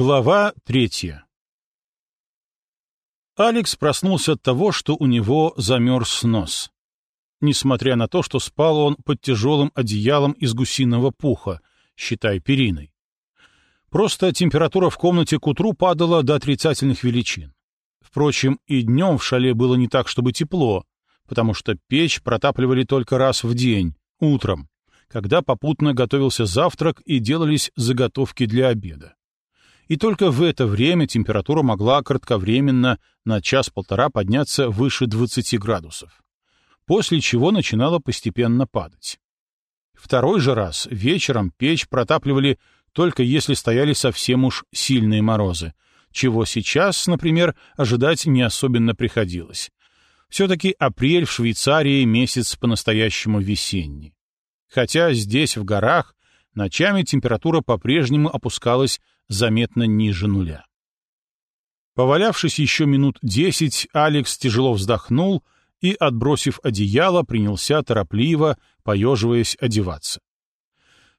Глава третья Алекс проснулся от того, что у него замерз нос. Несмотря на то, что спал он под тяжелым одеялом из гусиного пуха, считай периной. Просто температура в комнате к утру падала до отрицательных величин. Впрочем, и днем в шале было не так, чтобы тепло, потому что печь протапливали только раз в день, утром, когда попутно готовился завтрак и делались заготовки для обеда и только в это время температура могла кратковременно на час-полтора подняться выше 20 градусов, после чего начинала постепенно падать. Второй же раз вечером печь протапливали только если стояли совсем уж сильные морозы, чего сейчас, например, ожидать не особенно приходилось. Все-таки апрель в Швейцарии месяц по-настоящему весенний. Хотя здесь, в горах, ночами температура по-прежнему опускалась заметно ниже нуля. Повалявшись еще минут десять, Алекс тяжело вздохнул и, отбросив одеяло, принялся торопливо, поеживаясь, одеваться.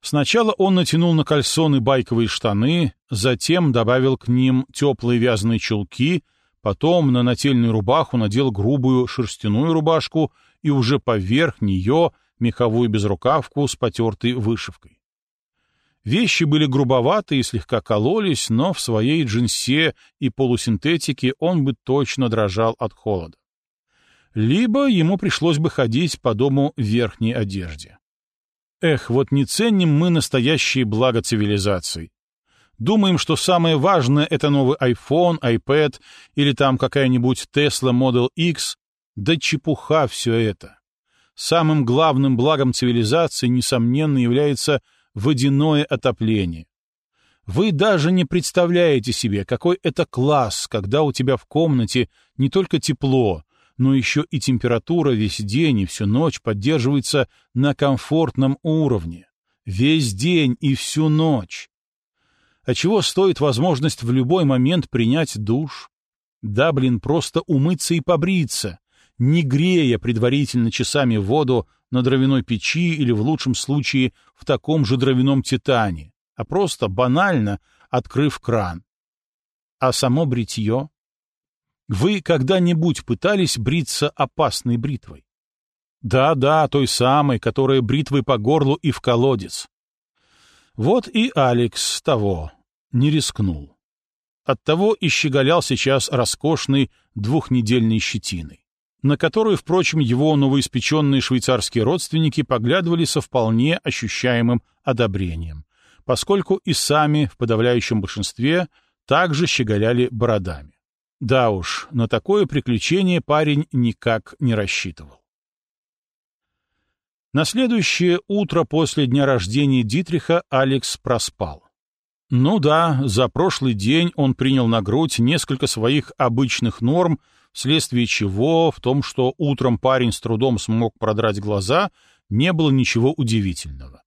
Сначала он натянул на кальсоны байковые штаны, затем добавил к ним теплые вязаные чулки, потом на нательную рубаху надел грубую шерстяную рубашку и уже поверх нее меховую безрукавку с потертой вышивкой. Вещи были грубоваты и слегка кололись, но в своей джинсе и полусинтетике он бы точно дрожал от холода. Либо ему пришлось бы ходить по дому в верхней одежде. Эх, вот не ценим мы настоящие блага цивилизации. Думаем, что самое важное — это новый iPhone, iPad или там какая-нибудь Tesla Model X. Да чепуха все это. Самым главным благом цивилизации, несомненно, является водяное отопление. Вы даже не представляете себе, какой это класс, когда у тебя в комнате не только тепло, но еще и температура весь день и всю ночь поддерживается на комфортном уровне. Весь день и всю ночь. А чего стоит возможность в любой момент принять душ? Да, блин, просто умыться и побриться, не грея предварительно часами воду на дровяной печи или, в лучшем случае, в таком же дровяном титане, а просто банально открыв кран. А само бритье? Вы когда-нибудь пытались бриться опасной бритвой? Да-да, той самой, которая бритвой по горлу и в колодец. Вот и Алекс того не рискнул. Оттого и щеголял сейчас роскошной двухнедельной щетиной на которую, впрочем, его новоиспеченные швейцарские родственники поглядывали со вполне ощущаемым одобрением, поскольку и сами, в подавляющем большинстве, также щеголяли бородами. Да уж, на такое приключение парень никак не рассчитывал. На следующее утро после дня рождения Дитриха Алекс проспал. Ну да, за прошлый день он принял на грудь несколько своих обычных норм, вследствие чего в том, что утром парень с трудом смог продрать глаза, не было ничего удивительного.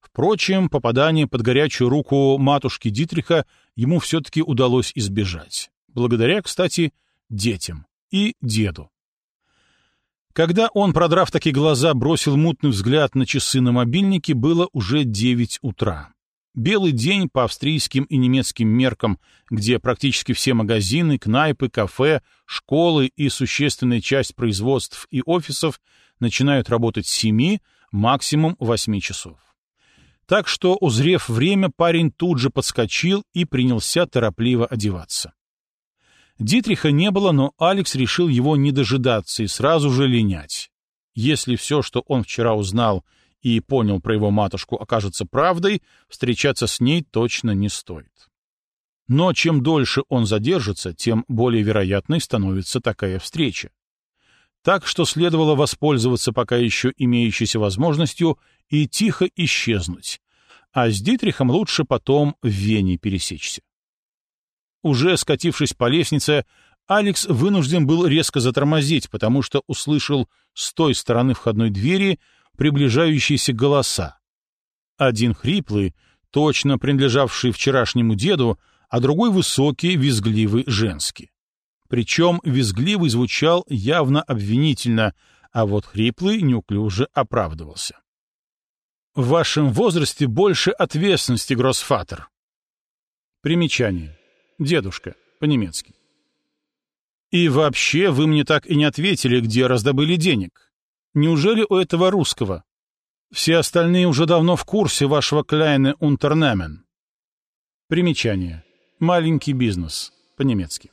Впрочем, попадание под горячую руку матушки Дитриха ему все-таки удалось избежать. Благодаря, кстати, детям и деду. Когда он, продрав такие глаза, бросил мутный взгляд на часы на мобильнике, было уже девять утра. Белый день по австрийским и немецким меркам, где практически все магазины, кнайпы, кафе, школы и существенная часть производств и офисов начинают работать с 7, максимум 8 часов. Так что, узрев время, парень тут же подскочил и принялся торопливо одеваться. Дитриха не было, но Алекс решил его не дожидаться и сразу же линять. Если все, что он вчера узнал, и понял про его матушку окажется правдой, встречаться с ней точно не стоит. Но чем дольше он задержится, тем более вероятной становится такая встреча. Так что следовало воспользоваться пока еще имеющейся возможностью и тихо исчезнуть, а с Дитрихом лучше потом в Вене пересечься. Уже скатившись по лестнице, Алекс вынужден был резко затормозить, потому что услышал с той стороны входной двери приближающиеся голоса. Один хриплый, точно принадлежавший вчерашнему деду, а другой высокий, визгливый, женский. Причем визгливый звучал явно обвинительно, а вот хриплый неуклюже оправдывался. «В вашем возрасте больше ответственности, Гроссфатер». Примечание. Дедушка. По-немецки. И вообще вы мне так и не ответили, где раздобыли денег. Неужели у этого русского? Все остальные уже давно в курсе вашего Kleine Unternehmen. Примечание. Маленький бизнес. По-немецки.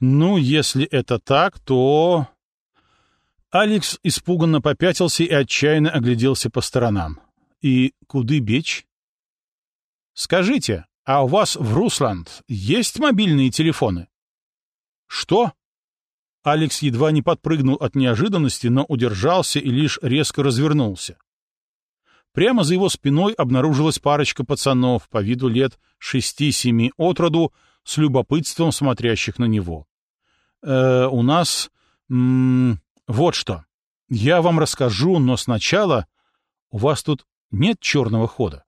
Ну, если это так, то... Алекс испуганно попятился и отчаянно огляделся по сторонам. И куды бечь? Скажите, а у вас в Русланд есть мобильные телефоны? Что? Алекс едва не подпрыгнул от неожиданности, но удержался и лишь резко развернулся. Прямо за его спиной обнаружилась парочка пацанов по виду лет шести-семи от роду, с любопытством смотрящих на него. «Э, «У нас... М -м, вот что. Я вам расскажу, но сначала... У вас тут нет черного хода?»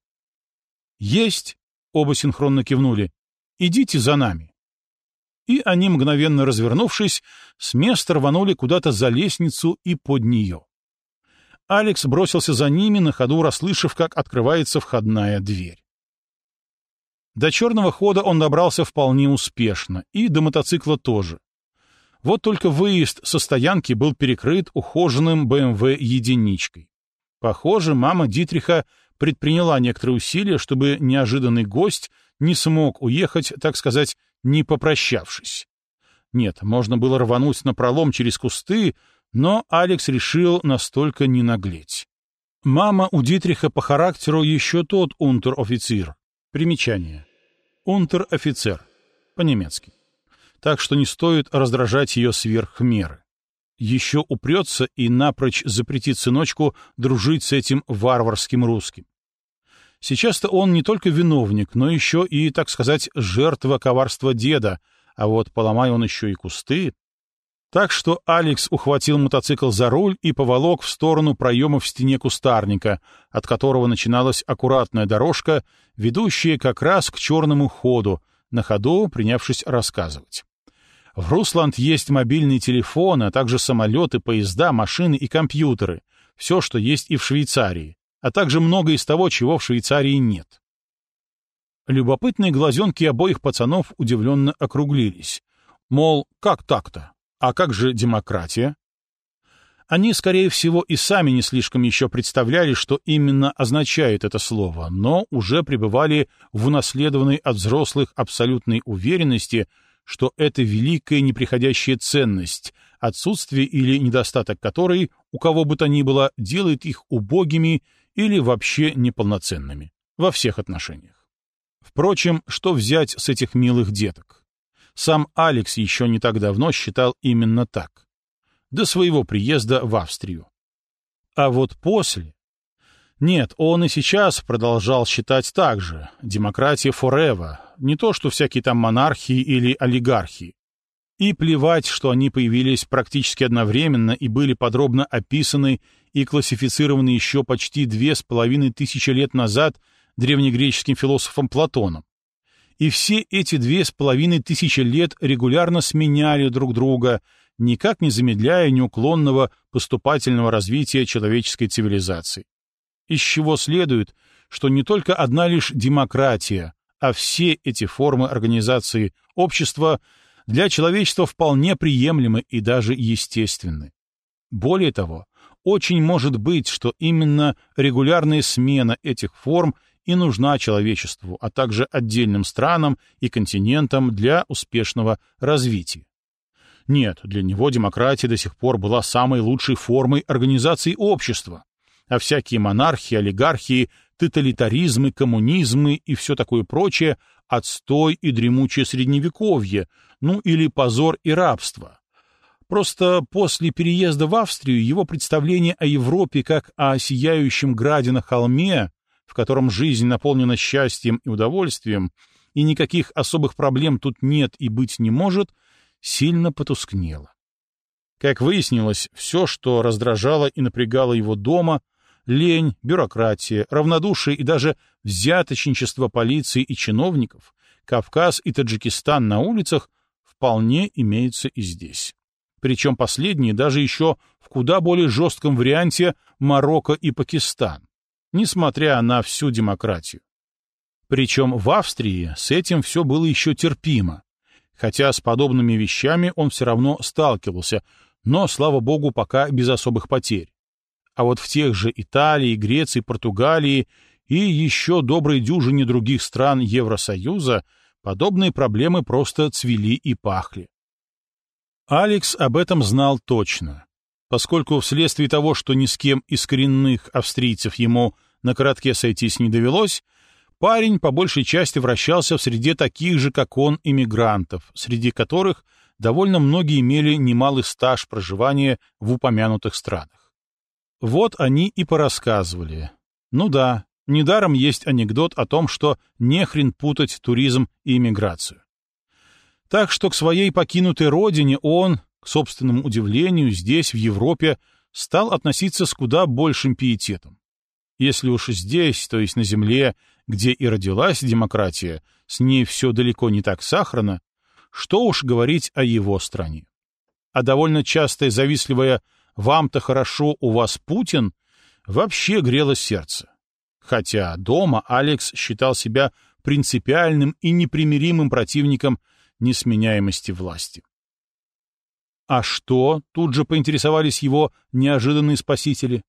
«Есть!» — оба синхронно кивнули. «Идите за нами» и они, мгновенно развернувшись, с места рванули куда-то за лестницу и под нее. Алекс бросился за ними, на ходу расслышав, как открывается входная дверь. До черного хода он добрался вполне успешно, и до мотоцикла тоже. Вот только выезд со стоянки был перекрыт ухоженным БМВ-единичкой. Похоже, мама Дитриха предприняла некоторые усилия, чтобы неожиданный гость не смог уехать, так сказать, не попрощавшись. Нет, можно было рвануть на пролом через кусты, но Алекс решил настолько не наглеть. Мама у Дитриха по характеру еще тот унтер-офицер. Примечание. Унтер-офицер. По-немецки. Так что не стоит раздражать ее сверх меры. Еще упрется и напрочь запретит сыночку дружить с этим варварским русским. Сейчас-то он не только виновник, но еще и, так сказать, жертва коварства деда, а вот поломай он еще и кусты. Так что Алекс ухватил мотоцикл за руль и поволок в сторону проема в стене кустарника, от которого начиналась аккуратная дорожка, ведущая как раз к черному ходу, на ходу принявшись рассказывать. В Русланд есть мобильные телефоны, а также самолеты, поезда, машины и компьютеры. Все, что есть и в Швейцарии а также много из того, чего в Швейцарии нет. Любопытные глазенки обоих пацанов удивленно округлились. Мол, как так-то? А как же демократия? Они, скорее всего, и сами не слишком еще представляли, что именно означает это слово, но уже пребывали в унаследованной от взрослых абсолютной уверенности, что это великая неприходящая ценность, отсутствие или недостаток которой у кого бы то ни было делает их убогими или вообще неполноценными, во всех отношениях. Впрочем, что взять с этих милых деток? Сам Алекс еще не так давно считал именно так. До своего приезда в Австрию. А вот после... Нет, он и сейчас продолжал считать так же. Демократия forever. Не то, что всякие там монархии или олигархии. И плевать, что они появились практически одновременно и были подробно описаны и классифицированы еще почти две с половиной тысячи лет назад древнегреческим философом Платоном. И все эти две с половиной тысячи лет регулярно сменяли друг друга, никак не замедляя неуклонного поступательного развития человеческой цивилизации. Из чего следует, что не только одна лишь демократия, а все эти формы организации общества — для человечества вполне приемлемы и даже естественны. Более того, очень может быть, что именно регулярная смена этих форм и нужна человечеству, а также отдельным странам и континентам для успешного развития. Нет, для него демократия до сих пор была самой лучшей формой организации общества, а всякие монархии, олигархии, тоталитаризмы, коммунизмы и все такое прочее — отстой и дремучее средневековье, ну или позор и рабство. Просто после переезда в Австрию его представление о Европе как о сияющем граде на холме, в котором жизнь наполнена счастьем и удовольствием, и никаких особых проблем тут нет и быть не может, сильно потускнело. Как выяснилось, все, что раздражало и напрягало его дома, лень, бюрократия, равнодушие и даже взяточничество полиции и чиновников, Кавказ и Таджикистан на улицах вполне имеются и здесь. Причем последние даже еще в куда более жестком варианте Марокко и Пакистан, несмотря на всю демократию. Причем в Австрии с этим все было еще терпимо, хотя с подобными вещами он все равно сталкивался, но, слава богу, пока без особых потерь. А вот в тех же Италии, Греции, Португалии и еще доброй дюжине других стран Евросоюза подобные проблемы просто цвели и пахли. Алекс об этом знал точно, поскольку вследствие того, что ни с кем из коренных австрийцев ему на коротке сойтись не довелось, парень по большей части вращался в среде таких же, как он, иммигрантов, среди которых довольно многие имели немалый стаж проживания в упомянутых странах. Вот они и порассказывали. Ну да, недаром есть анекдот о том, что нехрен путать туризм и иммиграцию. Так что к своей покинутой родине он, к собственному удивлению, здесь, в Европе, стал относиться с куда большим пиететом. Если уж здесь, то есть на земле, где и родилась демократия, с ней все далеко не так сахарно, что уж говорить о его стране. А довольно частое завистливое «вам-то хорошо, у вас Путин» вообще грело сердце. Хотя дома Алекс считал себя принципиальным и непримиримым противником несменяемости власти. А что, тут же поинтересовались его неожиданные спасители?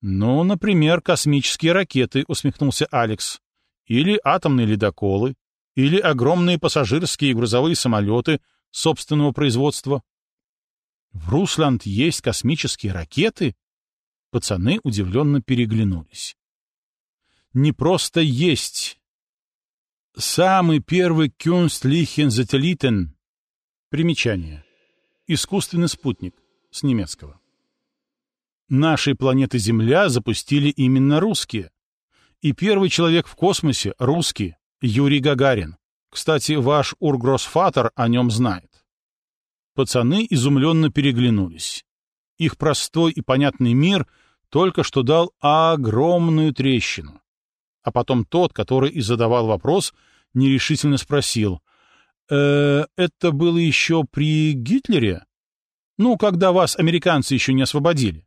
Ну, например, космические ракеты, усмехнулся Алекс. Или атомные ледоколы, или огромные пассажирские и грузовые самолеты собственного производства. В Русланд есть космические ракеты? Пацаны удивленно переглянулись. Не просто есть. Самый первый Satelliten. Примечание. Искусственный спутник. С немецкого. Нашей планеты Земля запустили именно русские. И первый человек в космосе — русский, Юрий Гагарин. Кстати, ваш Ургросфатор о нем знает. Пацаны изумленно переглянулись. Их простой и понятный мир только что дал огромную трещину. А потом тот, который и задавал вопрос, нерешительно спросил. «Э, «Это было еще при Гитлере? Ну, когда вас американцы еще не освободили?»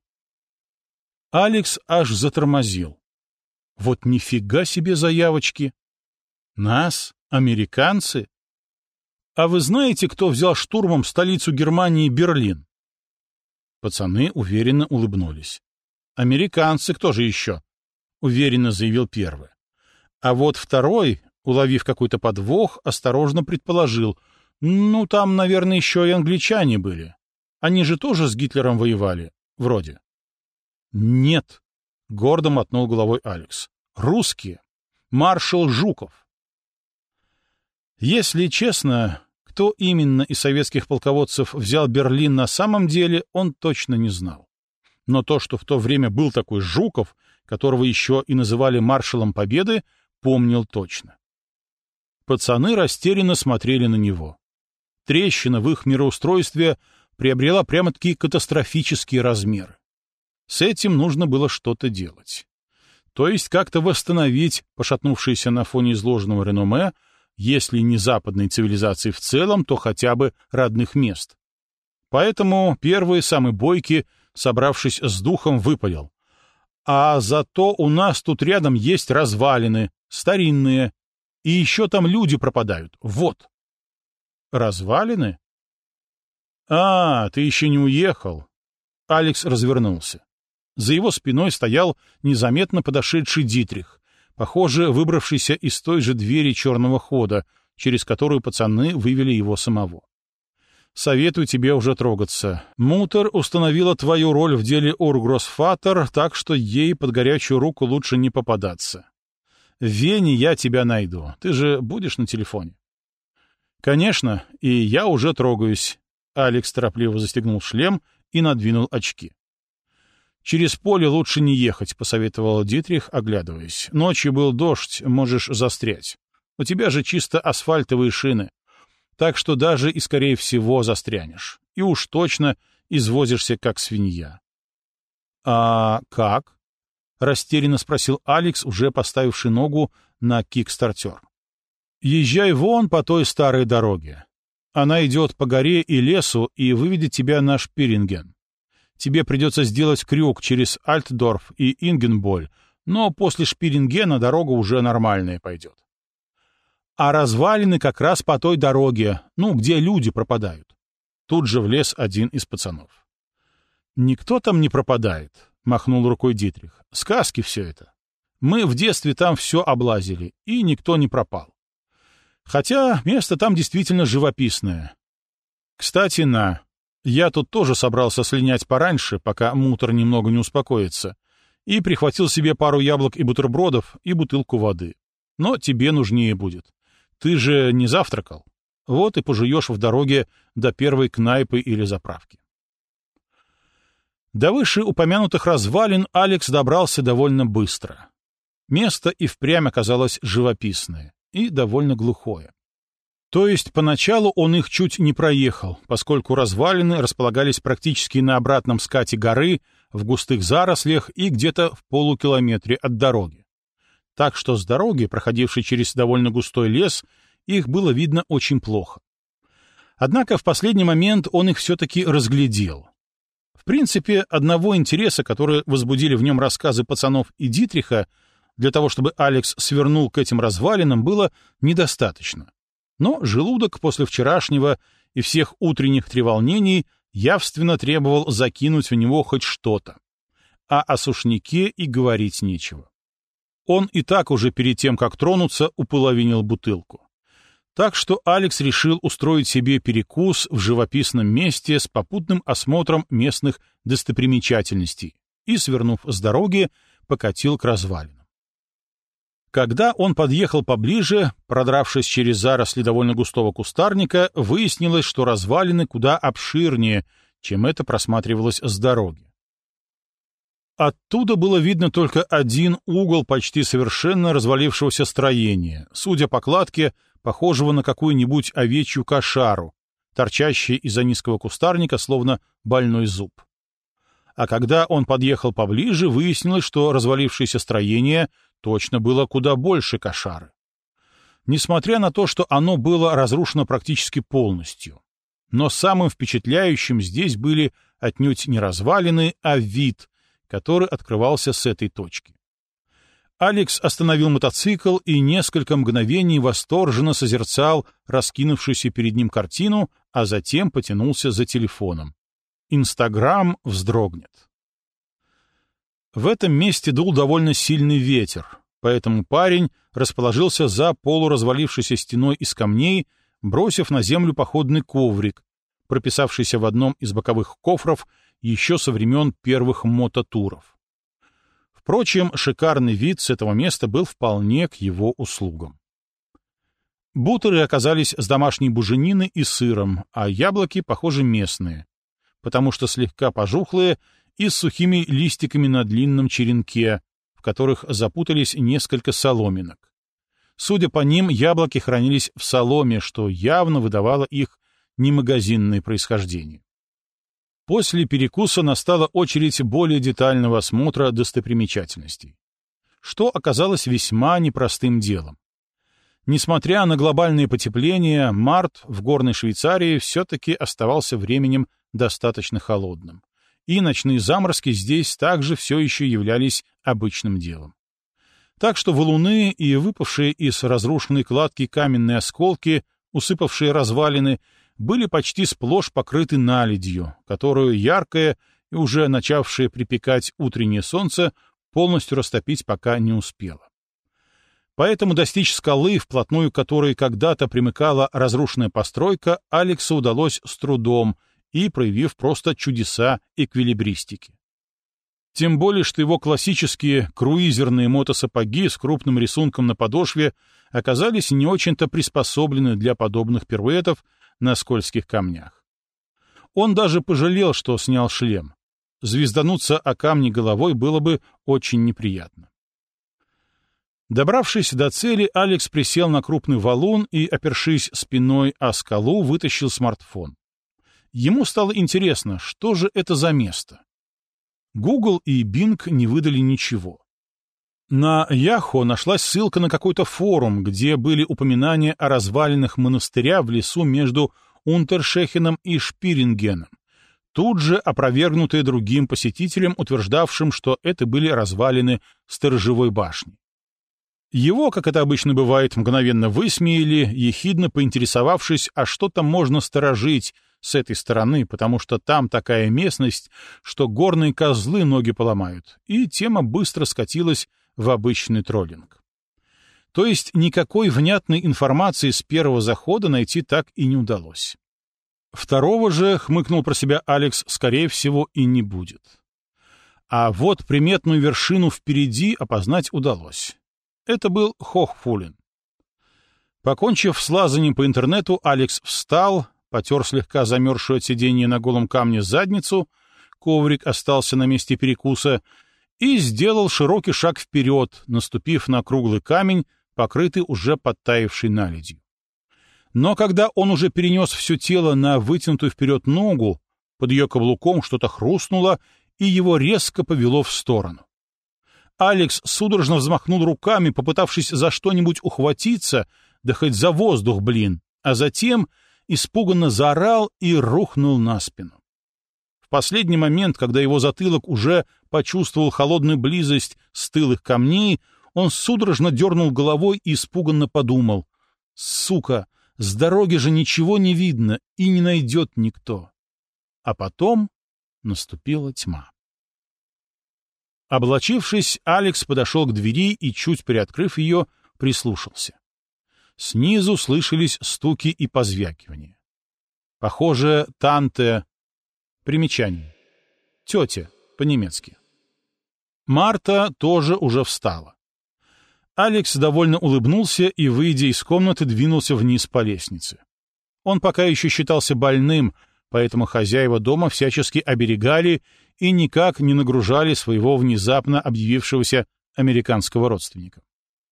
Алекс аж затормозил. Вот нифига себе заявочки. Нас? Американцы? А вы знаете, кто взял штурмом столицу Германии Берлин? Пацаны уверенно улыбнулись. Американцы, кто же еще? Уверенно заявил первый. А вот второй, уловив какой-то подвох, осторожно предположил. Ну, там, наверное, еще и англичане были. Они же тоже с Гитлером воевали. Вроде. «Нет», — гордо мотнул головой Алекс. «Русские. Маршал Жуков». Если честно, кто именно из советских полководцев взял Берлин на самом деле, он точно не знал. Но то, что в то время был такой Жуков, которого еще и называли маршалом Победы, помнил точно. Пацаны растерянно смотрели на него. Трещина в их мироустройстве приобрела прямо-таки катастрофические размеры. С этим нужно было что-то делать. То есть как-то восстановить пошатнувшееся на фоне изложенного реноме, если не западной цивилизации в целом, то хотя бы родных мест. Поэтому первый, самый бойкий, собравшись с духом, выпалил. А зато у нас тут рядом есть развалины, старинные, и еще там люди пропадают. Вот. Развалины? А, ты еще не уехал. Алекс развернулся. За его спиной стоял незаметно подошедший Дитрих, похоже, выбравшийся из той же двери черного хода, через которую пацаны вывели его самого. «Советую тебе уже трогаться. Мутер установила твою роль в деле Ургросфатор, так что ей под горячую руку лучше не попадаться. В Вене я тебя найду. Ты же будешь на телефоне?» «Конечно, и я уже трогаюсь». Алекс торопливо застегнул шлем и надвинул очки. «Через поле лучше не ехать», — посоветовал Дитрих, оглядываясь. «Ночью был дождь, можешь застрять. У тебя же чисто асфальтовые шины. Так что даже и, скорее всего, застрянешь. И уж точно извозишься, как свинья». «А как?» — растерянно спросил Алекс, уже поставивший ногу на кикстартер. «Езжай вон по той старой дороге. Она идет по горе и лесу и выведет тебя на Шпиринген тебе придется сделать крюк через Альтдорф и Ингенболь, но после Шпирингена дорога уже нормальная пойдет. А развалины как раз по той дороге, ну, где люди пропадают. Тут же влез один из пацанов. «Никто там не пропадает», — махнул рукой Дитрих. «Сказки все это. Мы в детстве там все облазили, и никто не пропал. Хотя место там действительно живописное. Кстати, на... Я тут тоже собрался слинять пораньше, пока мутор немного не успокоится, и прихватил себе пару яблок и бутербродов и бутылку воды. Но тебе нужнее будет. Ты же не завтракал. Вот и пожуешь в дороге до первой кнайпы или заправки. До вышеупомянутых развалин Алекс добрался довольно быстро. Место и впрямь оказалось живописное и довольно глухое. То есть поначалу он их чуть не проехал, поскольку развалины располагались практически на обратном скате горы, в густых зарослях и где-то в полукилометре от дороги. Так что с дороги, проходившей через довольно густой лес, их было видно очень плохо. Однако в последний момент он их все-таки разглядел. В принципе, одного интереса, который возбудили в нем рассказы пацанов и Дитриха, для того, чтобы Алекс свернул к этим развалинам, было недостаточно. Но желудок после вчерашнего и всех утренних треволнений явственно требовал закинуть в него хоть что-то. А о сушнике и говорить нечего. Он и так уже перед тем, как тронуться, уполовинил бутылку. Так что Алекс решил устроить себе перекус в живописном месте с попутным осмотром местных достопримечательностей и, свернув с дороги, покатил к развалинам. Когда он подъехал поближе, продравшись через заросли довольно густого кустарника, выяснилось, что развалины куда обширнее, чем это просматривалось с дороги. Оттуда было видно только один угол почти совершенно развалившегося строения, судя по кладке, похожего на какую-нибудь овечью кошару, торчащей из-за низкого кустарника, словно больной зуб. А когда он подъехал поближе, выяснилось, что развалившееся строение точно было куда больше кошары. Несмотря на то, что оно было разрушено практически полностью. Но самым впечатляющим здесь были отнюдь не развалины, а вид, который открывался с этой точки. Алекс остановил мотоцикл и несколько мгновений восторженно созерцал раскинувшуюся перед ним картину, а затем потянулся за телефоном. Инстаграм вздрогнет. В этом месте дул довольно сильный ветер, поэтому парень расположился за полуразвалившейся стеной из камней, бросив на землю походный коврик, прописавшийся в одном из боковых кофров еще со времен первых мототуров. Впрочем, шикарный вид с этого места был вполне к его услугам. Бутеры оказались с домашней буженины и сыром, а яблоки, похоже, местные, потому что слегка пожухлые и с сухими листиками на длинном черенке, в которых запутались несколько соломинок. Судя по ним, яблоки хранились в соломе, что явно выдавало их немагазинное происхождение. После перекуса настала очередь более детального осмотра достопримечательностей, что оказалось весьма непростым делом. Несмотря на глобальное потепление, март в горной Швейцарии все-таки оставался временем достаточно холодным и ночные заморозки здесь также все еще являлись обычным делом. Так что валуны и выпавшие из разрушенной кладки каменные осколки, усыпавшие развалины, были почти сплошь покрыты наледью, которую яркое и уже начавшее припекать утреннее солнце полностью растопить пока не успело. Поэтому достичь скалы, вплотную которой когда-то примыкала разрушенная постройка, Алексу удалось с трудом — и проявив просто чудеса эквилибристики. Тем более, что его классические круизерные мотосапоги с крупным рисунком на подошве оказались не очень-то приспособлены для подобных пируэтов на скользких камнях. Он даже пожалел, что снял шлем. Звездануться о камни головой было бы очень неприятно. Добравшись до цели, Алекс присел на крупный валун и, опершись спиной о скалу, вытащил смартфон. Ему стало интересно, что же это за место. Google и Bing не выдали ничего. На Яхо нашлась ссылка на какой-то форум, где были упоминания о развалинах монастыря в лесу между Унтершехеном и Шпирингеном, тут же опровергнутые другим посетителем, утверждавшим, что это были развалины сторожевой башни. Его, как это обычно бывает, мгновенно высмеяли, ехидно поинтересовавшись, а что там можно сторожить с этой стороны, потому что там такая местность, что горные козлы ноги поломают, и тема быстро скатилась в обычный троллинг. То есть никакой внятной информации с первого захода найти так и не удалось. Второго же, хмыкнул про себя Алекс, скорее всего, и не будет. А вот приметную вершину впереди опознать удалось. Это был Хохфулин. Покончив с лазанием по интернету, Алекс встал, потер слегка замерзшую от сидения на голом камне задницу, коврик остался на месте перекуса, и сделал широкий шаг вперед, наступив на круглый камень, покрытый уже подтаявшей наледью. Но когда он уже перенес все тело на вытянутую вперед ногу, под ее каблуком что-то хрустнуло, и его резко повело в сторону. Алекс судорожно взмахнул руками, попытавшись за что-нибудь ухватиться, да хоть за воздух, блин, а затем испуганно заорал и рухнул на спину. В последний момент, когда его затылок уже почувствовал холодную близость стылых камней, он судорожно дернул головой и испуганно подумал. «Сука, с дороги же ничего не видно и не найдет никто». А потом наступила тьма. Облачившись, Алекс подошел к двери и, чуть приоткрыв ее, прислушался. Снизу слышались стуки и позвякивания. Похоже, Танте... Примечание. Тетя, по-немецки. Марта тоже уже встала. Алекс довольно улыбнулся и, выйдя из комнаты, двинулся вниз по лестнице. Он пока еще считался больным, поэтому хозяева дома всячески оберегали и никак не нагружали своего внезапно объявившегося американского родственника.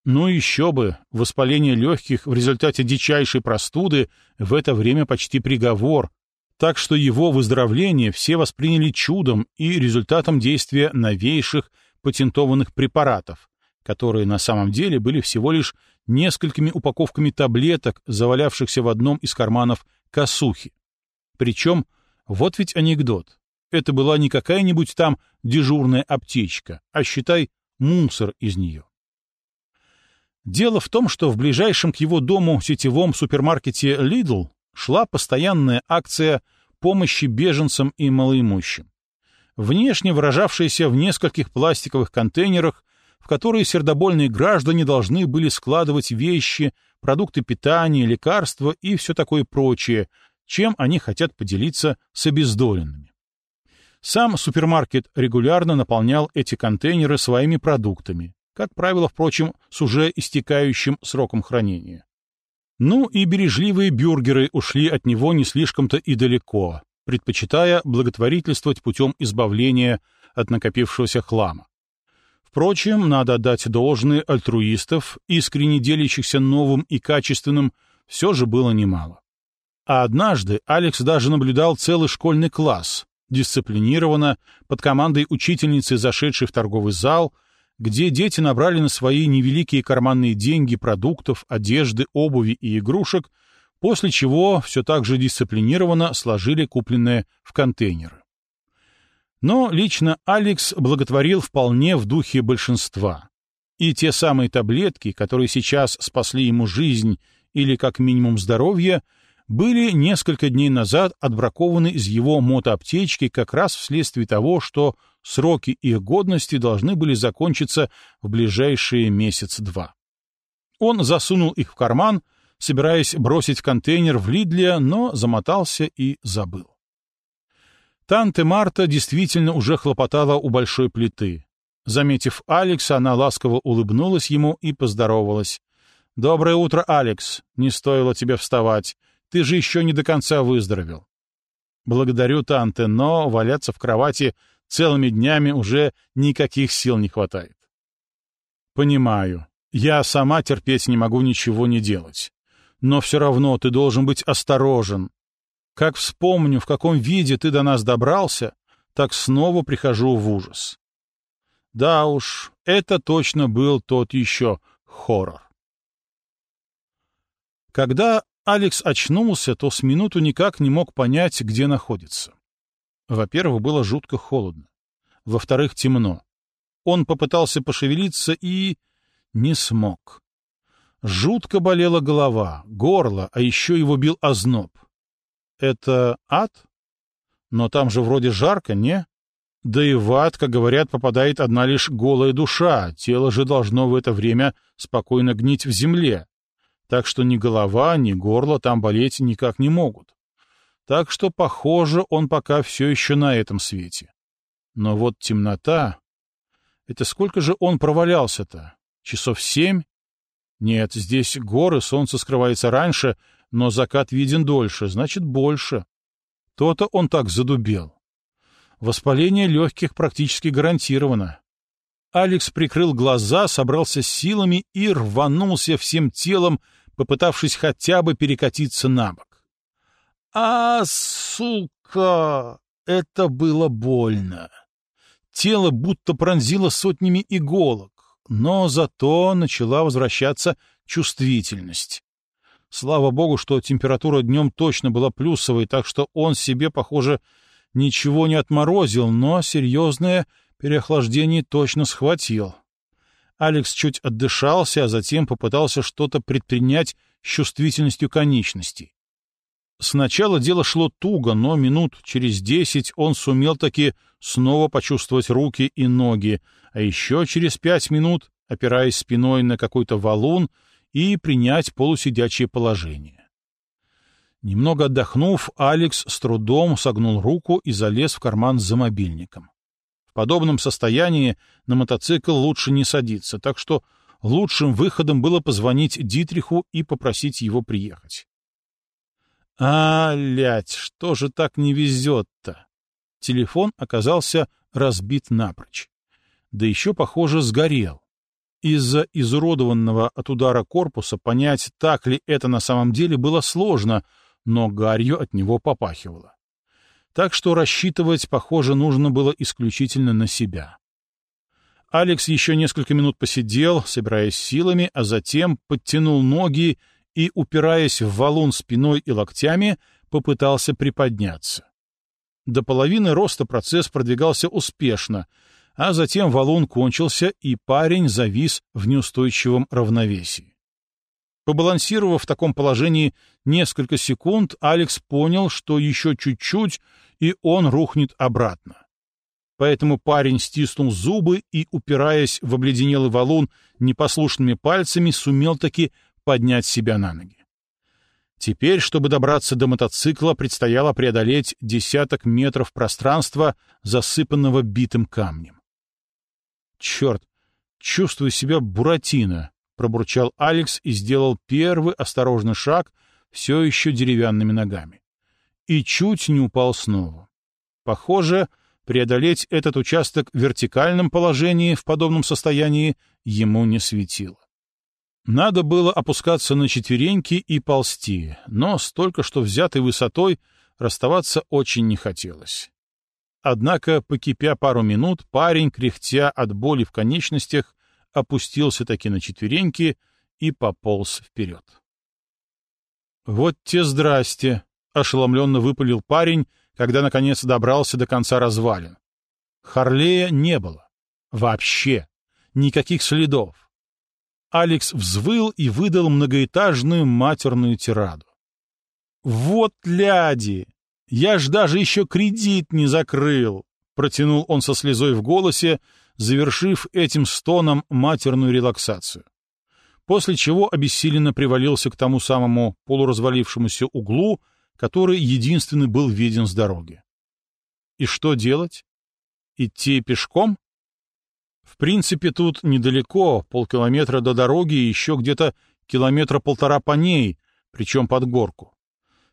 Ну еще бы, воспаление легких в результате дичайшей простуды в это время почти приговор, так что его выздоровление все восприняли чудом и результатом действия новейших патентованных препаратов, которые на самом деле были всего лишь несколькими упаковками таблеток, завалявшихся в одном из карманов косухи. Причем, вот ведь анекдот. Это была не какая-нибудь там дежурная аптечка, а, считай, мусор из нее. Дело в том, что в ближайшем к его дому сетевом супермаркете Lidl шла постоянная акция помощи беженцам и малоимущим. Внешне выражавшаяся в нескольких пластиковых контейнерах в которые сердобольные граждане должны были складывать вещи, продукты питания, лекарства и все такое прочее, чем они хотят поделиться с обездоленными. Сам супермаркет регулярно наполнял эти контейнеры своими продуктами, как правило, впрочем, с уже истекающим сроком хранения. Ну и бережливые бюргеры ушли от него не слишком-то и далеко, предпочитая благотворительствовать путем избавления от накопившегося хлама. Впрочем, надо отдать должное альтруистов, искренне делящихся новым и качественным, все же было немало. А однажды Алекс даже наблюдал целый школьный класс, дисциплинированно, под командой учительницы, зашедшей в торговый зал, где дети набрали на свои невеликие карманные деньги продуктов, одежды, обуви и игрушек, после чего все так же дисциплинированно сложили купленное в контейнеры. Но лично Алекс благотворил вполне в духе большинства. И те самые таблетки, которые сейчас спасли ему жизнь или как минимум здоровье, были несколько дней назад отбракованы из его мотоаптечки как раз вследствие того, что сроки их годности должны были закончиться в ближайшие месяц-два. Он засунул их в карман, собираясь бросить контейнер в Лидле, но замотался и забыл. Танте Марта действительно уже хлопотала у большой плиты. Заметив Алекса, она ласково улыбнулась ему и поздоровалась. «Доброе утро, Алекс. Не стоило тебе вставать. Ты же еще не до конца выздоровел». «Благодарю, Танте, но валяться в кровати целыми днями уже никаких сил не хватает». «Понимаю. Я сама терпеть не могу ничего не делать. Но все равно ты должен быть осторожен. Как вспомню, в каком виде ты до нас добрался, так снова прихожу в ужас. Да уж, это точно был тот еще хоррор. Когда Алекс очнулся, то с минуту никак не мог понять, где находится. Во-первых, было жутко холодно. Во-вторых, темно. Он попытался пошевелиться и... не смог. Жутко болела голова, горло, а еще его бил озноб. Это ад? Но там же вроде жарко, не? Да и в ад, как говорят, попадает одна лишь голая душа, тело же должно в это время спокойно гнить в земле. Так что ни голова, ни горло там болеть никак не могут. Так что, похоже, он пока все еще на этом свете. Но вот темнота... Это сколько же он провалялся-то? Часов семь? Нет, здесь горы, солнце скрывается раньше, но закат виден дольше, значит, больше. То-то он так задубел. Воспаление легких практически гарантировано. Алекс прикрыл глаза, собрался с силами и рванулся всем телом, попытавшись хотя бы перекатиться на бок. А, сука! Это было больно. Тело будто пронзило сотнями иголок, но зато начала возвращаться чувствительность. Слава богу, что температура днем точно была плюсовой, так что он себе, похоже, ничего не отморозил, но серьезное переохлаждение точно схватил. Алекс чуть отдышался, а затем попытался что-то предпринять с чувствительностью конечностей. Сначала дело шло туго, но минут через десять он сумел таки снова почувствовать руки и ноги, а еще через пять минут, опираясь спиной на какой-то валун, и принять полусидячее положение. Немного отдохнув, Алекс с трудом согнул руку и залез в карман за мобильником. Подобном состоянии на мотоцикл лучше не садиться, так что лучшим выходом было позвонить Дитриху и попросить его приехать. А, лять, что же так не везет-то? Телефон оказался разбит напрочь. Да еще, похоже, сгорел. Из-за изуродованного от удара корпуса понять, так ли это на самом деле, было сложно, но гарью от него попахивало. Так что рассчитывать, похоже, нужно было исключительно на себя. Алекс еще несколько минут посидел, собираясь силами, а затем подтянул ноги и, упираясь в валун спиной и локтями, попытался приподняться. До половины роста процесс продвигался успешно, а затем валун кончился, и парень завис в неустойчивом равновесии. Побалансировав в таком положении несколько секунд, Алекс понял, что еще чуть-чуть, и он рухнет обратно. Поэтому парень стиснул зубы и, упираясь в обледенелый валун непослушными пальцами, сумел таки поднять себя на ноги. Теперь, чтобы добраться до мотоцикла, предстояло преодолеть десяток метров пространства, засыпанного битым камнем. «Черт! Чувствую себя Буратино!» — пробурчал Алекс и сделал первый осторожный шаг, все еще деревянными ногами. И чуть не упал снова. Похоже, преодолеть этот участок в вертикальном положении в подобном состоянии ему не светило. Надо было опускаться на четвереньки и ползти, но столько что взятой высотой расставаться очень не хотелось. Однако, покипя пару минут, парень, кряхтя от боли в конечностях, опустился таки на четвереньки и пополз вперед. «Вот те здрасте!» — ошеломленно выпалил парень, когда, наконец, добрался до конца развалин. Харлея не было. Вообще. Никаких следов. Алекс взвыл и выдал многоэтажную матерную тираду. «Вот ляди! Я ж даже еще кредит не закрыл!» Протянул он со слезой в голосе, завершив этим стоном матерную релаксацию. После чего обессиленно привалился к тому самому полуразвалившемуся углу, который единственный был виден с дороги. И что делать? Идти пешком? В принципе, тут недалеко, полкилометра до дороги и еще где-то километра полтора по ней, причем под горку.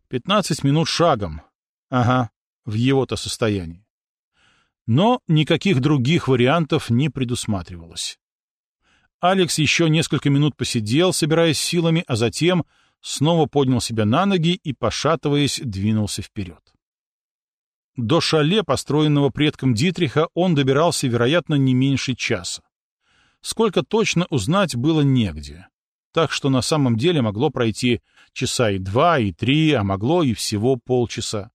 Пятнадцать минут шагом, Ага, в его-то состоянии. Но никаких других вариантов не предусматривалось. Алекс еще несколько минут посидел, собираясь силами, а затем снова поднял себя на ноги и, пошатываясь, двинулся вперед. До шале, построенного предком Дитриха, он добирался, вероятно, не меньше часа. Сколько точно узнать было негде. Так что на самом деле могло пройти часа и два, и три, а могло и всего полчаса.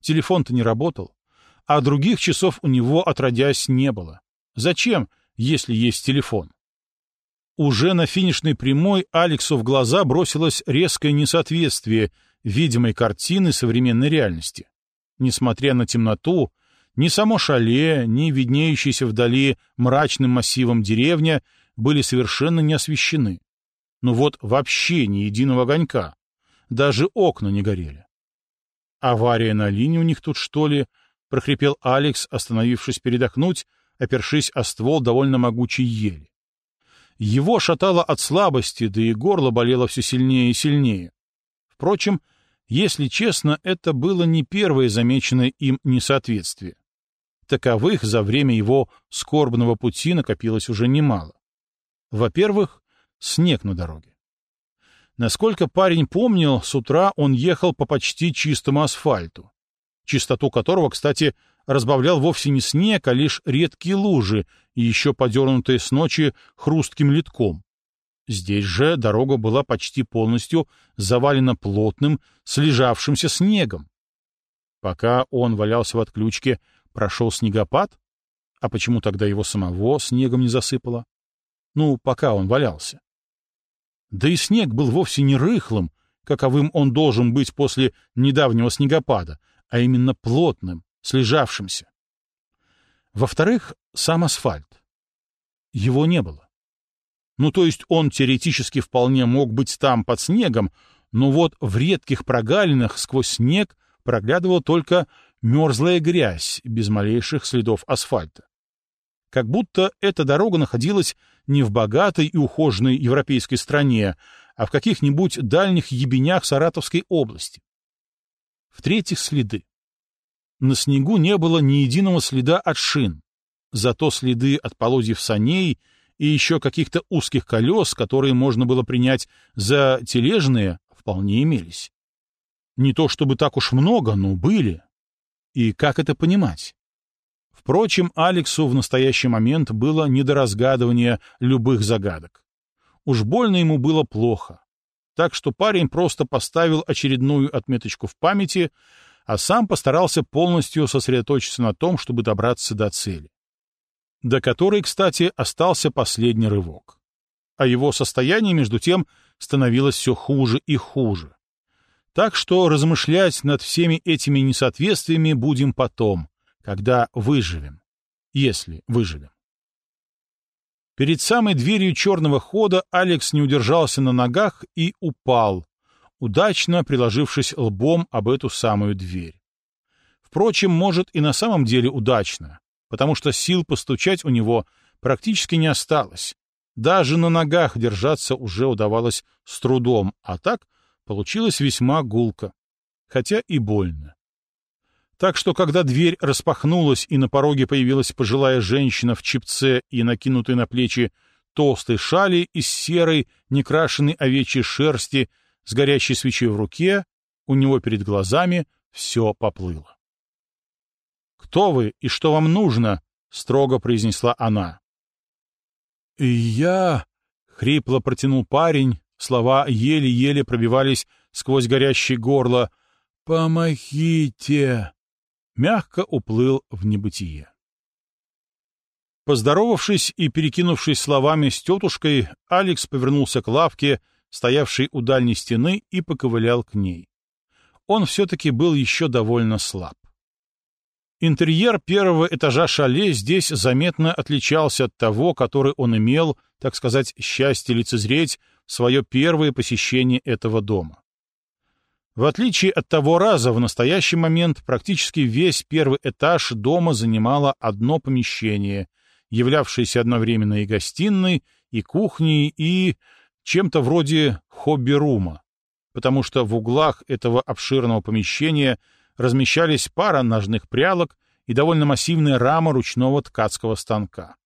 Телефон-то не работал. А других часов у него, отродясь, не было. Зачем, если есть телефон? Уже на финишной прямой Алексу в глаза бросилось резкое несоответствие видимой картины современной реальности. Несмотря на темноту, ни само шале, ни виднеющаяся вдали мрачным массивом деревня были совершенно не освещены. Ну вот вообще ни единого огонька. Даже окна не горели. «Авария на линии у них тут, что ли?» — прохрипел Алекс, остановившись передохнуть, опершись о ствол довольно могучей ели. Его шатало от слабости, да и горло болело все сильнее и сильнее. Впрочем, если честно, это было не первое замеченное им несоответствие. Таковых за время его скорбного пути накопилось уже немало. Во-первых, снег на дороге. Насколько парень помнил, с утра он ехал по почти чистому асфальту, чистоту которого, кстати, разбавлял вовсе не снег, а лишь редкие лужи, еще подернутые с ночи хрустким литком. Здесь же дорога была почти полностью завалена плотным, слежавшимся снегом. Пока он валялся в отключке, прошел снегопад? А почему тогда его самого снегом не засыпало? Ну, пока он валялся. Да и снег был вовсе не рыхлым, каковым он должен быть после недавнего снегопада, а именно плотным, слежавшимся. Во-вторых, сам асфальт. Его не было. Ну, то есть он теоретически вполне мог быть там под снегом, но вот в редких прогалинах сквозь снег проглядывала только мерзлая грязь без малейших следов асфальта. Как будто эта дорога находилась не в богатой и ухоженной европейской стране, а в каких-нибудь дальних ебенях Саратовской области. В-третьих, следы. На снегу не было ни единого следа от шин, зато следы от полозьев саней и еще каких-то узких колес, которые можно было принять за тележные, вполне имелись. Не то чтобы так уж много, но были. И как это понимать? Впрочем, Алексу в настоящий момент было не до разгадывания любых загадок. Уж больно ему было плохо. Так что парень просто поставил очередную отметочку в памяти, а сам постарался полностью сосредоточиться на том, чтобы добраться до цели. До которой, кстати, остался последний рывок. А его состояние, между тем, становилось все хуже и хуже. Так что размышлять над всеми этими несоответствиями будем потом, когда выживем. Если выживем. Перед самой дверью черного хода Алекс не удержался на ногах и упал, удачно приложившись лбом об эту самую дверь. Впрочем, может и на самом деле удачно, потому что сил постучать у него практически не осталось. Даже на ногах держаться уже удавалось с трудом, а так получилось весьма гулко, хотя и больно. Так что, когда дверь распахнулась и на пороге появилась пожилая женщина в чипце и накинутой на плечи толстой шали из серой, некрашенной овечьей шерсти с горящей свечой в руке, у него перед глазами все поплыло. «Кто вы и что вам нужно?» — строго произнесла она. «Я...» — хрипло протянул парень, слова еле-еле пробивались сквозь горящее горло. «Помогите!» Мягко уплыл в небытие. Поздоровавшись и перекинувшись словами с тетушкой, Алекс повернулся к лавке, стоявшей у дальней стены, и поковылял к ней. Он все-таки был еще довольно слаб. Интерьер первого этажа шале здесь заметно отличался от того, который он имел, так сказать, счастье лицезреть свое первое посещение этого дома. В отличие от того раза, в настоящий момент практически весь первый этаж дома занимало одно помещение, являвшееся одновременно и гостиной, и кухней, и чем-то вроде хобби-рума, потому что в углах этого обширного помещения размещались пара ножных прялок и довольно массивная рама ручного ткацкого станка.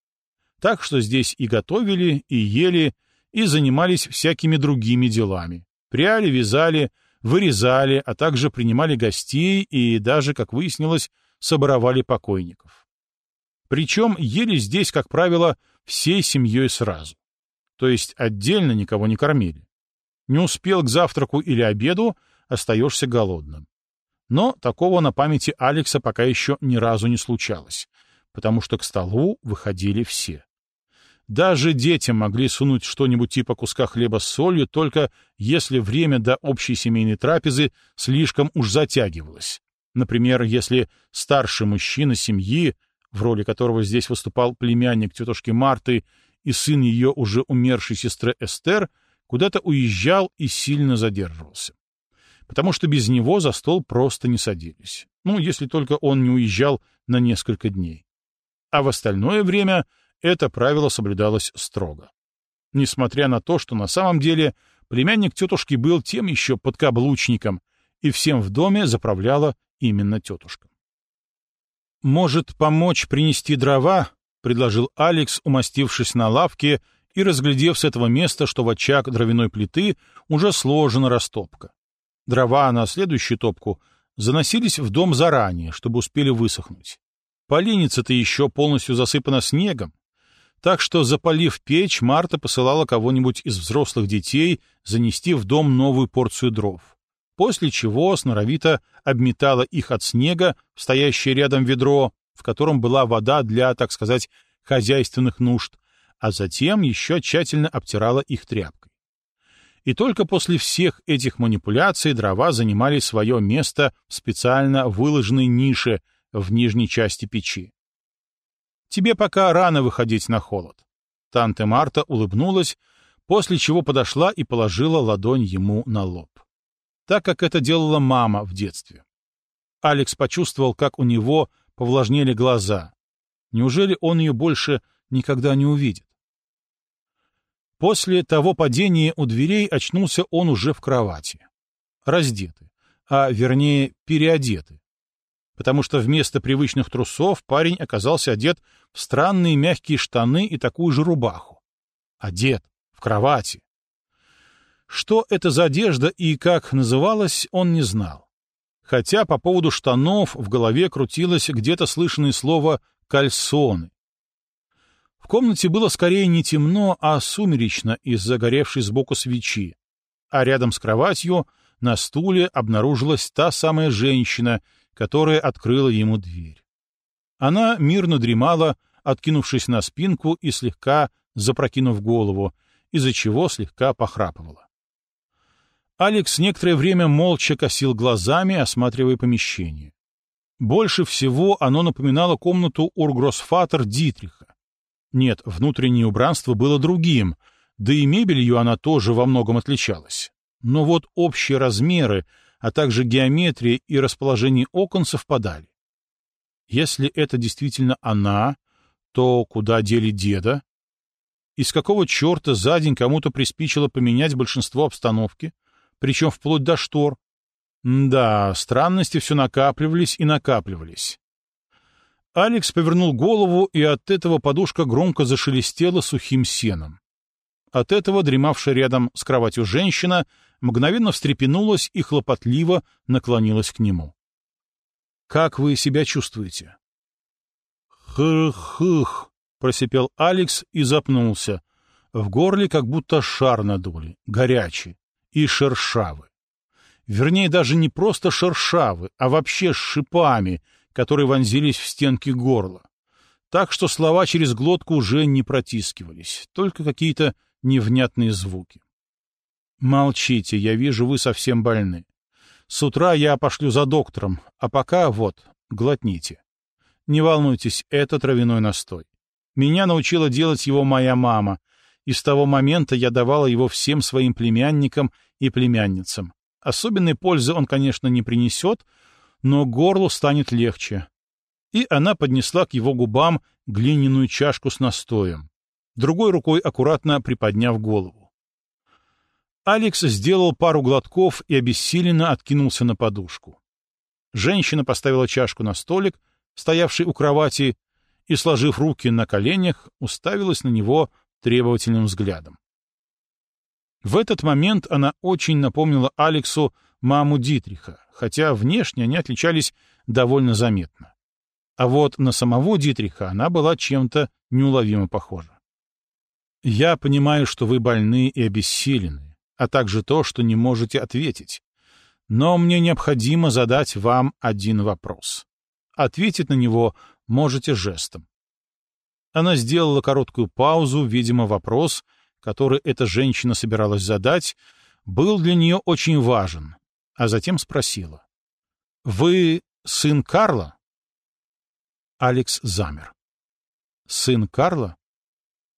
Так что здесь и готовили, и ели, и занимались всякими другими делами. Пряли, вязали, вырезали, а также принимали гостей и даже, как выяснилось, соборовали покойников. Причем ели здесь, как правило, всей семьей сразу то есть отдельно никого не кормили. Не успел к завтраку или обеду, остаешься голодным. Но такого на памяти Алекса пока еще ни разу не случалось, потому что к столу выходили все. Даже детям могли сунуть что-нибудь типа куска хлеба с солью, только если время до общей семейной трапезы слишком уж затягивалось. Например, если старший мужчина семьи, в роли которого здесь выступал племянник тетушки Марты и сын ее уже умершей сестры Эстер, куда-то уезжал и сильно задерживался. Потому что без него за стол просто не садились. Ну, если только он не уезжал на несколько дней. А в остальное время это правило соблюдалось строго. Несмотря на то, что на самом деле племянник тетушки был тем еще подкаблучником, и всем в доме заправляла именно тетушка. «Может, помочь принести дрова?» — предложил Алекс, умастившись на лавке и разглядев с этого места, что в очаг дровяной плиты уже сложена растопка. Дрова на следующую топку заносились в дом заранее, чтобы успели высохнуть. Поленница-то еще полностью засыпана снегом, так что, запалив печь, Марта посылала кого-нибудь из взрослых детей занести в дом новую порцию дров, после чего сноровито обметала их от снега в стоящее рядом ведро, в котором была вода для, так сказать, хозяйственных нужд, а затем еще тщательно обтирала их тряпкой. И только после всех этих манипуляций дрова занимали свое место в специально выложенной нише в нижней части печи. Тебе пока рано выходить на холод. Танте Марта улыбнулась, после чего подошла и положила ладонь ему на лоб. Так как это делала мама в детстве. Алекс почувствовал, как у него повлажнели глаза. Неужели он ее больше никогда не увидит? После того падения у дверей очнулся он уже в кровати. Раздетый, а вернее переодетый, потому что вместо привычных трусов парень оказался одет в странные мягкие штаны и такую же рубаху. Одет, в кровати. Что это за одежда и как называлась, он не знал. Хотя по поводу штанов в голове крутилось где-то слышанное слово «кальсоны». В комнате было скорее не темно, а сумеречно из-за загоревшей сбоку свечи, а рядом с кроватью на стуле обнаружилась та самая женщина — которая открыла ему дверь. Она мирно дремала, откинувшись на спинку и слегка запрокинув голову, из-за чего слегка похрапывала. Алекс некоторое время молча косил глазами, осматривая помещение. Больше всего оно напоминало комнату Ургросфатер Дитриха. Нет, внутреннее убранство было другим, да и мебелью она тоже во многом отличалась. Но вот общие размеры, а также геометрия и расположение окон совпадали. Если это действительно она, то куда дели деда? Из какого черта за день кому-то приспичило поменять большинство обстановки, причем вплоть до штор? да, странности все накапливались и накапливались. Алекс повернул голову, и от этого подушка громко зашелестела сухим сеном. От этого дремавшая рядом с кроватью женщина мгновенно встрепенулась и хлопотливо наклонилась к нему. «Как вы себя чувствуете?» «Хых-хых», — просипел Алекс и запнулся. В горле как будто шар надули, горячий и шершавый. Вернее, даже не просто шершавый, а вообще с шипами, которые вонзились в стенки горла. Так что слова через глотку уже не протискивались, только какие-то невнятные звуки. «Молчите, я вижу, вы совсем больны. С утра я пошлю за доктором, а пока вот, глотните. Не волнуйтесь, это травяной настой. Меня научила делать его моя мама, и с того момента я давала его всем своим племянникам и племянницам. Особенной пользы он, конечно, не принесет, но горлу станет легче. И она поднесла к его губам глиняную чашку с настоем, другой рукой аккуратно приподняв голову. Алекс сделал пару глотков и обессиленно откинулся на подушку. Женщина поставила чашку на столик, стоявший у кровати, и, сложив руки на коленях, уставилась на него требовательным взглядом. В этот момент она очень напомнила Алексу маму Дитриха, хотя внешне они отличались довольно заметно. А вот на самого Дитриха она была чем-то неуловимо похожа. «Я понимаю, что вы больны и обессилены, а также то, что не можете ответить. Но мне необходимо задать вам один вопрос. Ответить на него можете жестом. Она сделала короткую паузу, видимо, вопрос, который эта женщина собиралась задать, был для нее очень важен, а затем спросила. «Вы сын Карла?» Алекс замер. «Сын Карла?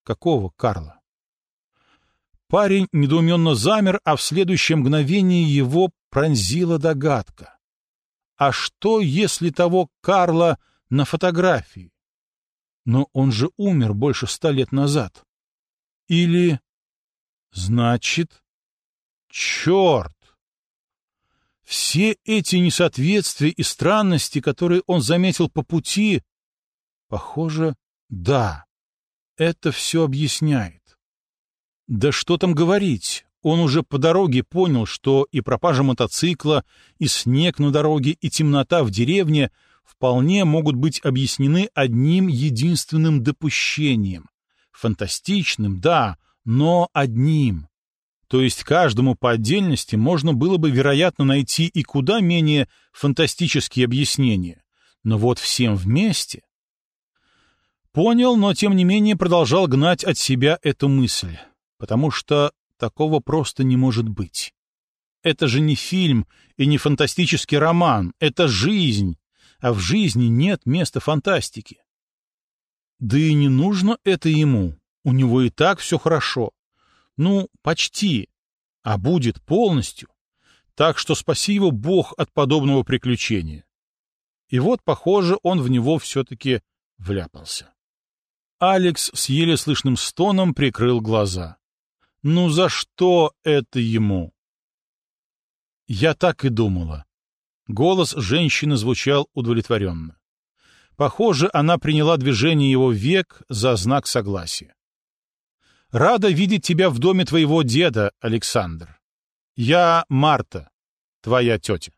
Какого Карла?» Парень недоуменно замер, а в следующее мгновение его пронзила догадка. А что, если того Карла на фотографии? Но он же умер больше ста лет назад. Или... Значит... Черт! Все эти несоответствия и странности, которые он заметил по пути, похоже, да, это все объясняет. Да что там говорить, он уже по дороге понял, что и пропажа мотоцикла, и снег на дороге, и темнота в деревне вполне могут быть объяснены одним единственным допущением. Фантастичным, да, но одним. То есть каждому по отдельности можно было бы, вероятно, найти и куда менее фантастические объяснения. Но вот всем вместе... Понял, но тем не менее продолжал гнать от себя эту мысль, потому что такого просто не может быть. Это же не фильм и не фантастический роман, это жизнь, а в жизни нет места фантастики. Да и не нужно это ему, у него и так все хорошо. Ну, почти. А будет полностью. Так что спаси его Бог от подобного приключения. И вот, похоже, он в него все-таки вляпался. Алекс с еле слышным стоном прикрыл глаза. Ну за что это ему? Я так и думала. Голос женщины звучал удовлетворенно. Похоже, она приняла движение его век за знак согласия. Рада видеть тебя в доме твоего деда, Александр. Я Марта, твоя тетя.